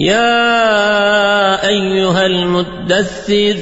يا أيها المدثر